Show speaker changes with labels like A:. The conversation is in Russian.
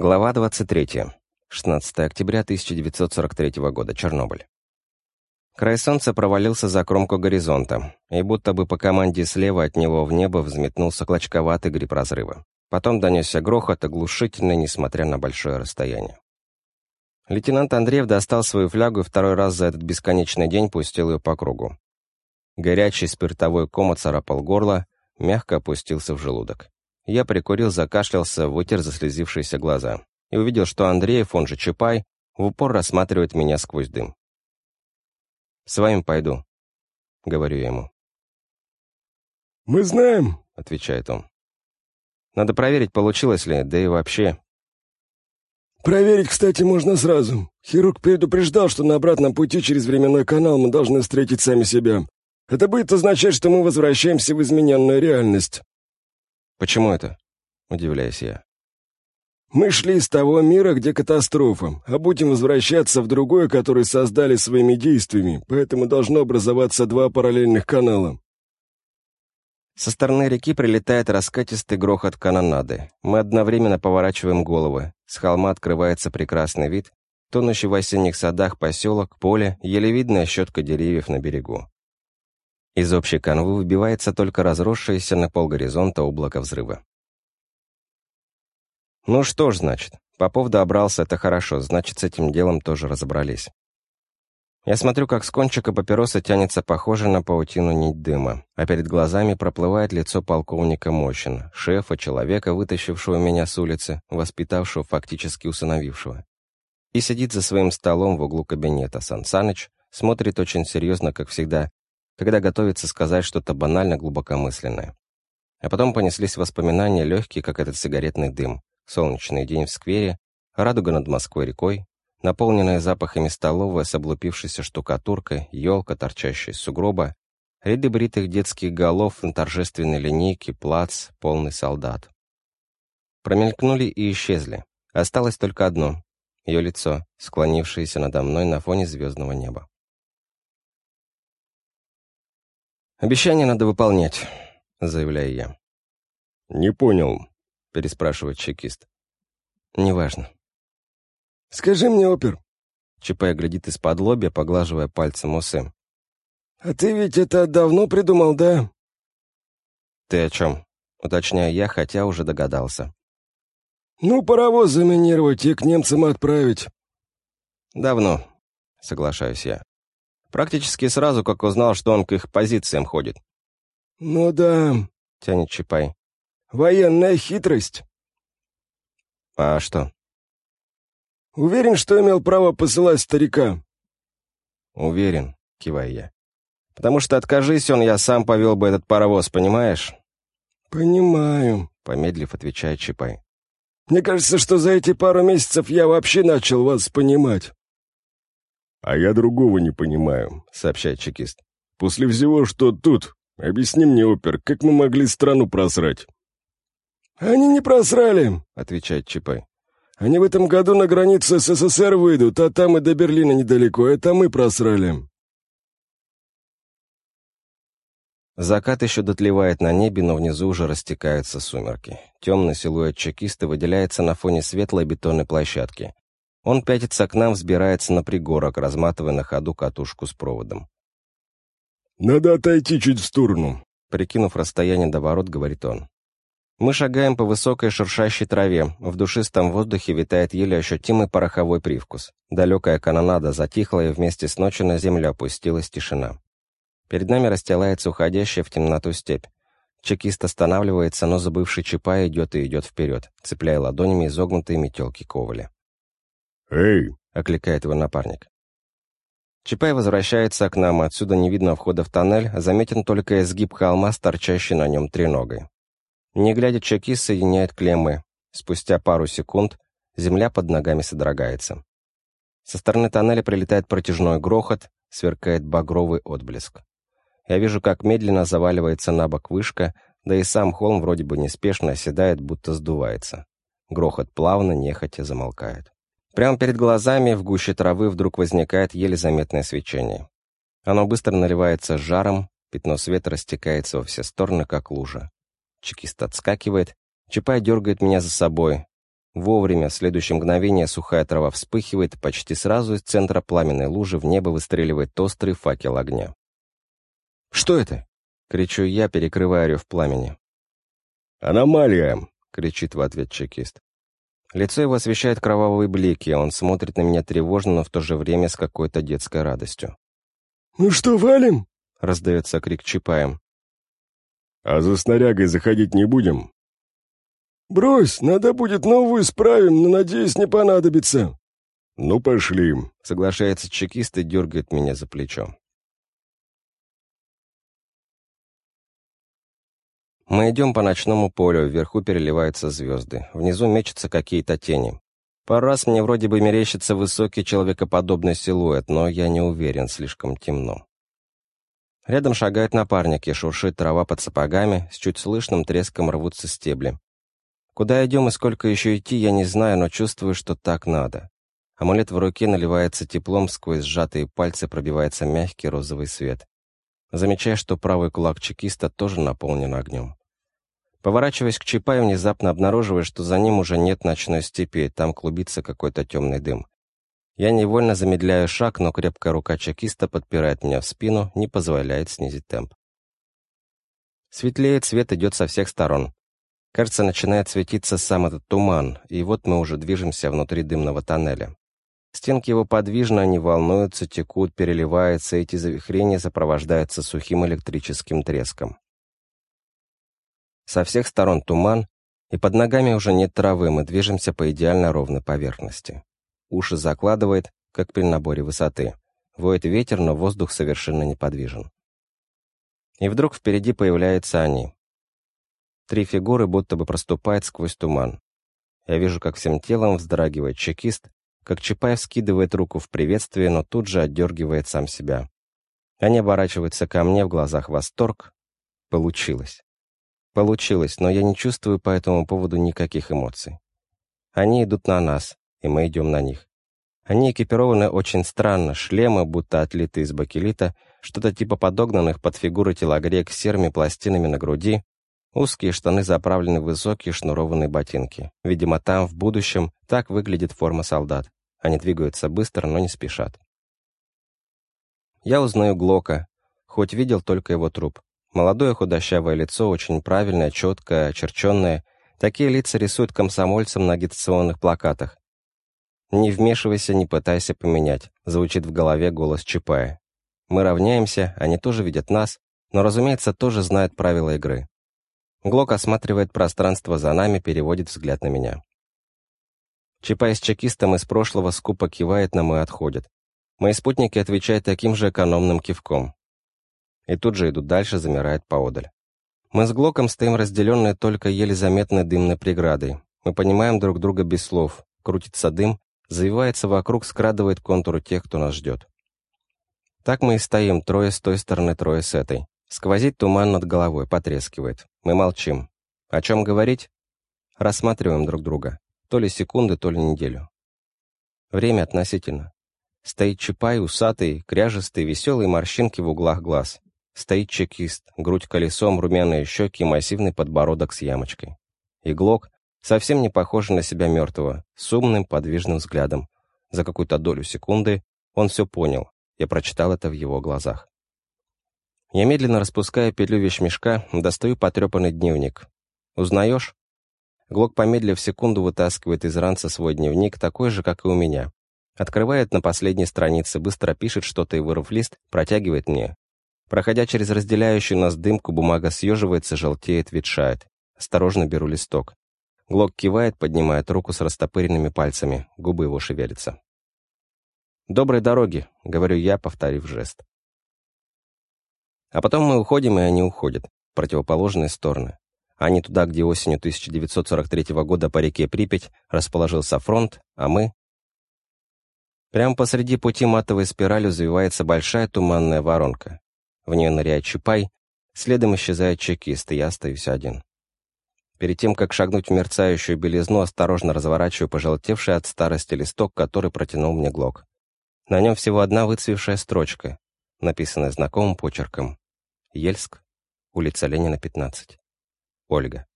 A: Глава 23. 16 октября 1943 года. Чернобыль. Край солнца провалился за кромку горизонта, и будто бы по команде слева от него в небо взметнулся клочковатый гриб разрыва. Потом донесся грохот, оглушительный, несмотря на большое расстояние. Лейтенант Андреев достал свою флягу и второй раз за этот бесконечный день пустил ее по кругу. Горячий спиртовой ком царапал горло, мягко опустился в желудок. Я прикурил, закашлялся, вытер заслезившиеся глаза и увидел, что Андреев, он же Чапай, в упор рассматривает меня сквозь дым. «С вами пойду», — говорю я ему.
B: «Мы знаем», —
A: отвечает он. «Надо проверить, получилось ли, да и вообще».
B: «Проверить, кстати, можно сразу. Хирург предупреждал, что на обратном пути через временной канал мы должны встретить сами себя. Это будет означать, что мы возвращаемся в измененную реальность.
A: «Почему это?» — удивляюсь я.
B: «Мы шли из того мира, где катастрофа, а будем возвращаться в другой, который создали своими действиями, поэтому должно образоваться два параллельных канала».
A: Со стороны реки прилетает раскатистый грохот канонады. Мы одновременно поворачиваем головы. С холма открывается прекрасный вид, тонущий в осенних садах поселок, поле, еле видная щетка деревьев на берегу. Из общей канвы выбивается только разросшееся на полгоризонта облако взрыва. Ну что ж, значит, Попов добрался, это хорошо, значит, с этим делом тоже разобрались. Я смотрю, как с кончика папироса тянется похоже на паутину нить дыма, а перед глазами проплывает лицо полковника Мощина, шефа, человека, вытащившего меня с улицы, воспитавшего, фактически усыновившего. И сидит за своим столом в углу кабинета Сан Саныч, смотрит очень серьезно, как всегда, когда готовится сказать что-то банально глубокомысленное. А потом понеслись воспоминания, легкие, как этот сигаретный дым, солнечный день в сквере, радуга над Москвой рекой, наполненная запахами столовая с облупившейся штукатуркой, елка, торчащая из сугроба, ряды бритых детских голов на торжественной линейке, плац, полный солдат. Промелькнули и исчезли. Осталось только одно — ее лицо, склонившееся надо мной на фоне звездного неба. «Обещание надо выполнять», — заявляю я.
B: «Не понял», —
A: переспрашивает чекист. «Неважно».
B: «Скажи мне, опер».
A: Чапай глядит из-под лобья, поглаживая пальцем усы.
B: «А ты ведь это давно придумал, да?»
A: «Ты о чем?» — уточняю я, хотя уже догадался.
B: «Ну, паровоз заминировать и к немцам отправить».
A: «Давно», — соглашаюсь я. Практически сразу, как узнал, что он к их позициям ходит.
B: «Ну да», —
A: тянет Чапай.
B: «Военная хитрость».
A: «А что?»
B: «Уверен, что имел право посылать старика».
A: «Уверен», — киваю я. «Потому что, откажись он, я сам повел бы этот паровоз, понимаешь?»
B: «Понимаю», —
A: помедлив отвечает Чапай.
B: «Мне кажется, что за эти пару месяцев я вообще начал вас понимать».
C: «А я другого не понимаю», — сообщает чекист. «После всего, что тут, объясни мне, опер, как мы могли страну просрать?»
B: «Они не просрали», —
A: отвечает Чапай.
B: «Они в этом году на границу СССР выйдут, а там и до Берлина недалеко. Это мы просрали».
A: Закат еще дотлевает на небе, но внизу уже растекаются сумерки. Темный силуэт чекиста выделяется на фоне светлой бетонной площадки. Он пятится к нам, взбирается на пригорок, разматывая на ходу катушку с проводом.
C: «Надо отойти чуть в сторону», —
A: прикинув расстояние до ворот, говорит он. Мы шагаем по высокой шуршащей траве. В душистом воздухе витает еле ощутимый пороховой привкус. Далекая канонада затихла, и вместе с ночью на землю опустилась тишина. Перед нами расстилается уходящая в темноту степь. Чекист останавливается, но забывший Чапа идет и идет вперед, цепляя ладонями изогнутые метелки ковали.
C: «Эй!»
A: — окликает его напарник. Чапай возвращается к нам, отсюда не видно входа в тоннель, заметен только изгиб холма с торчащей на нем треногой. Не глядя, чекист соединяет клеммы. Спустя пару секунд земля под ногами содрогается. Со стороны тоннеля прилетает протяжной грохот, сверкает багровый отблеск. Я вижу, как медленно заваливается на бок вышка, да и сам холм вроде бы неспешно оседает, будто сдувается. Грохот плавно, нехотя замолкает. Прямо перед глазами в гуще травы вдруг возникает еле заметное свечение. Оно быстро наливается жаром, пятно света растекается во все стороны, как лужа. Чекист отскакивает, Чапай дергает меня за собой. Вовремя, в следующее мгновение, сухая трава вспыхивает, почти сразу из центра пламенной лужи в небо выстреливает острый факел огня. «Что это?» — кричу я, перекрывая рев пламени.
C: «Аномалия!»
A: — кричит в ответ чекист. Лицо его освещает кровавые блики, а он смотрит на меня тревожно, но в то же время с какой-то детской радостью.
B: «Ну что, валим?»
A: — раздается крик Чапаем.
C: «А за снарягой заходить не будем?»
B: «Брось, надо будет новую справим, но, надеюсь, не понадобится».
C: «Ну, пошли», —
A: соглашается чекист и дергает меня за плечо. Мы идем по ночному полю, вверху переливаются звезды, внизу мечутся какие-то тени. Пару раз мне вроде бы мерещится высокий человекоподобный силуэт, но я не уверен, слишком темно. Рядом шагает напарник и шуршит трава под сапогами, с чуть слышным треском рвутся стебли. Куда идем и сколько еще идти, я не знаю, но чувствую, что так надо. Амулет в руке наливается теплом, сквозь сжатые пальцы пробивается мягкий розовый свет. Замечая, что правый кулак чекиста тоже наполнен огнем. Поворачиваясь к Чапаю, внезапно обнаруживаю, что за ним уже нет ночной степи, там клубится какой-то темный дым. Я невольно замедляю шаг, но крепкая рука чекиста подпирает меня в спину, не позволяет снизить темп. Светлеет, свет идет со всех сторон. Кажется, начинает светиться сам этот туман, и вот мы уже движемся внутри дымного тоннеля. Стенки его подвижны, они волнуются, текут, переливаются, эти завихрения сопровождаются сухим электрическим треском. Со всех сторон туман, и под ногами уже нет травы, мы движемся по идеально ровной поверхности. Уши закладывает, как при наборе высоты. Воет ветер, но воздух совершенно неподвижен. И вдруг впереди появляются они. Три фигуры будто бы проступают сквозь туман. Я вижу, как всем телом вздрагивает чекист, как Чапаев скидывает руку в приветствие, но тут же отдергивает сам себя. Они оборачиваются ко мне, в глазах восторг. Получилось. Получилось, но я не чувствую по этому поводу никаких эмоций. Они идут на нас, и мы идем на них. Они экипированы очень странно, шлемы, будто отлиты из бакелита, что-то типа подогнанных под фигуры телогрек с серыми пластинами на груди, узкие штаны заправлены в высокие шнурованные ботинки. Видимо, там, в будущем, так выглядит форма солдат. Они двигаются быстро, но не спешат. Я узнаю Глока, хоть видел только его труп. Молодое худощавое лицо, очень правильное, четкое, очерченное. Такие лица рисуют комсомольцам на агитационных плакатах. «Не вмешивайся, не пытайся поменять», — звучит в голове голос Чапая. Мы равняемся, они тоже видят нас, но, разумеется, тоже знают правила игры. Глок осматривает пространство за нами, переводит взгляд на меня. Чапай с чекистом из прошлого скупо кивает нам и отходит. Мои спутники отвечают таким же экономным кивком и тут же идут дальше, замирают поодаль. Мы с Глоком стоим разделенные только еле заметной дымной преградой. Мы понимаем друг друга без слов. Крутится дым, завивается вокруг, скрадывает контуры тех, кто нас ждет. Так мы и стоим, трое с той стороны, трое с этой. Сквозит туман над головой, потрескивает. Мы молчим. О чем говорить? Рассматриваем друг друга. То ли секунды, то ли неделю. Время относительно. Стоит Чапай, усатый, кряжестый, веселые морщинки в углах глаз. Стоит чекист, грудь колесом, румяные щеки и массивный подбородок с ямочкой. Иглок совсем не похож на себя мертвого, с умным, подвижным взглядом. За какую-то долю секунды он все понял. Я прочитал это в его глазах. Я медленно распускаю петлю вещмешка, достаю потрепанный дневник. «Узнаешь?» Глок, помедлив секунду, вытаскивает из ранца свой дневник, такой же, как и у меня. Открывает на последней странице, быстро пишет что-то и, вырвав лист, протягивает мне. Проходя через разделяющую нас дымку, бумага съеживается, желтеет, ветшает. Осторожно беру листок. Глок кивает, поднимает руку с растопыренными пальцами. Губы его шевелятся. «Доброй дороги», — говорю я, повторив жест. А потом мы уходим, и они уходят. Противоположные стороны. Они туда, где осенью 1943 года по реке Припять расположился фронт, а мы... Прямо посреди пути матовой спиралью завивается большая туманная воронка. В нее ныряет Чапай, следом исчезает чекист, и я остаюсь один. Перед тем, как шагнуть в мерцающую белизну, осторожно разворачиваю пожелтевший от старости листок, который протянул мне Глок. На нем всего одна выцвевшая строчка, написанная знакомым почерком. Ельск, улица Ленина, 15. Ольга.